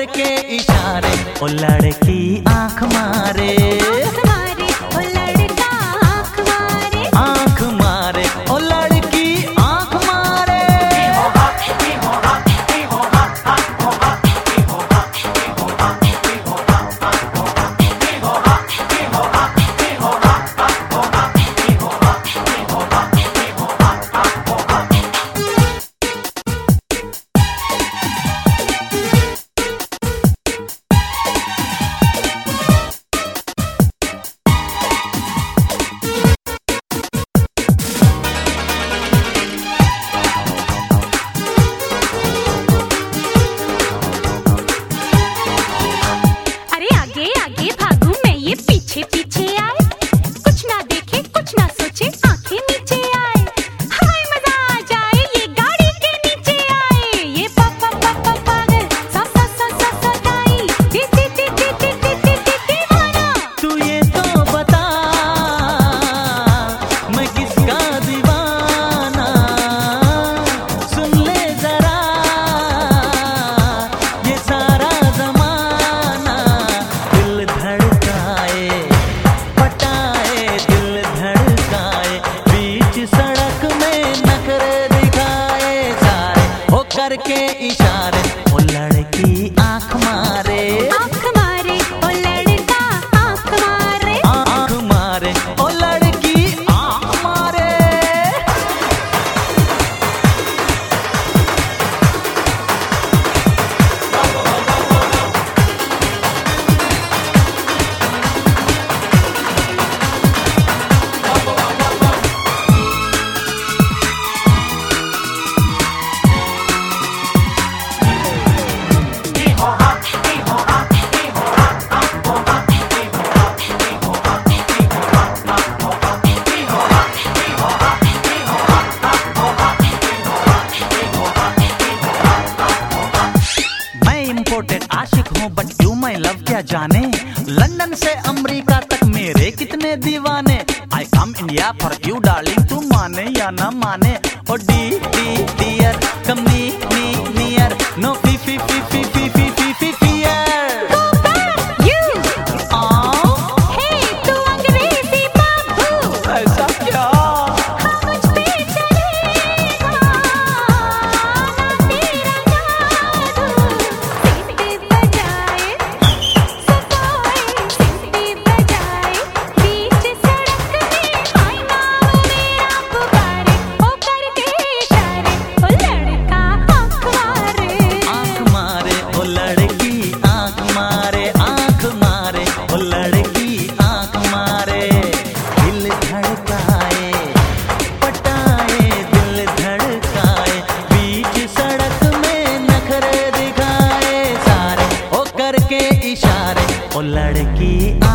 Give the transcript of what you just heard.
करके इशारे ओ लड़की आँख मारे। करके के इशारे इम्पोर्टेड आशिक हूँ बट यू माई लव क्या जाने लंदन से अमेरिका तक मेरे कितने दीवाने I come India for you darling तू माने या ना माने ओ d d dear come n n near no फ़ी फ़ी फ़ी फ़ी फ़ी फ़ी फ़ी फ़ी लड़की